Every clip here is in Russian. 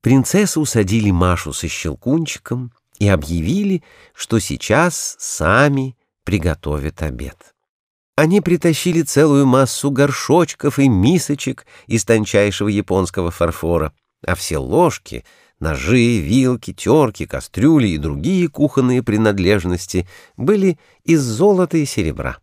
Принцессу усадили Машу со Щелкунчиком и объявили, что сейчас сами приготовят обед. Они притащили целую массу горшочков и мисочек из тончайшего японского фарфора, а все ложки, ножи, вилки, терки, кастрюли и другие кухонные принадлежности были из золота и серебра.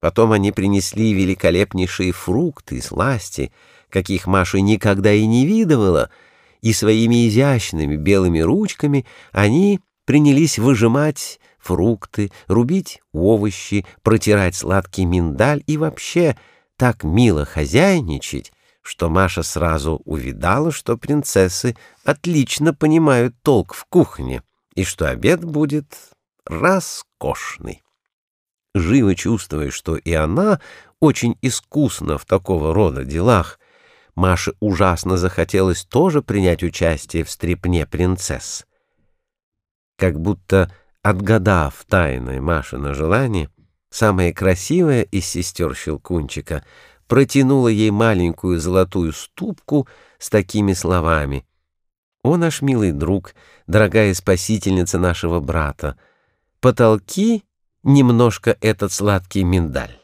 Потом они принесли великолепнейшие фрукты и сласти, каких Маша никогда и не видывала — и своими изящными белыми ручками они принялись выжимать фрукты, рубить овощи, протирать сладкий миндаль и вообще так мило хозяйничать, что Маша сразу увидала, что принцессы отлично понимают толк в кухне и что обед будет роскошный. Живо чувствуя, что и она очень искусна в такого рода делах, Маше ужасно захотелось тоже принять участие в стрепне принцесс. Как будто отгадав тайное Машино желание, самая красивая из сестер Щелкунчика протянула ей маленькую золотую ступку с такими словами. «О, наш милый друг, дорогая спасительница нашего брата, потолки немножко этот сладкий миндаль».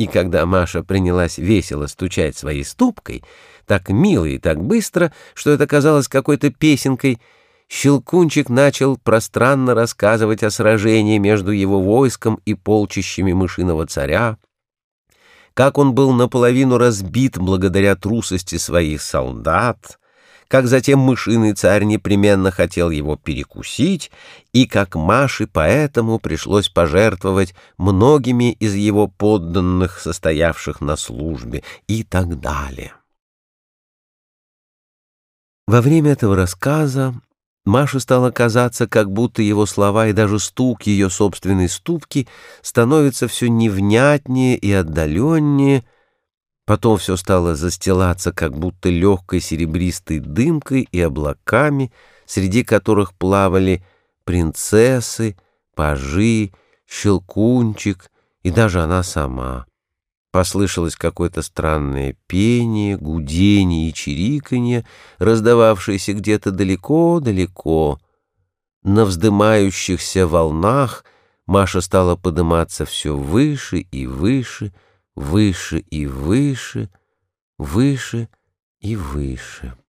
И когда Маша принялась весело стучать своей ступкой, так мило и так быстро, что это казалось какой-то песенкой, Щелкунчик начал пространно рассказывать о сражении между его войском и полчищами мышиного царя, как он был наполовину разбит благодаря трусости своих солдат, как затем мышиный царь непременно хотел его перекусить, и как Маше поэтому пришлось пожертвовать многими из его подданных, состоявших на службе, и так далее. Во время этого рассказа Маше стало казаться, как будто его слова и даже стук ее собственной ступки становятся все невнятнее и отдаленнее, Потом все стало застилаться как будто легкой серебристой дымкой и облаками, среди которых плавали принцессы, пажи, щелкунчик и даже она сама. Послышалось какое-то странное пение, гудение и чириканье, раздававшееся где-то далеко-далеко. На вздымающихся волнах Маша стала подниматься все выше и выше, выше и выше, выше и выше.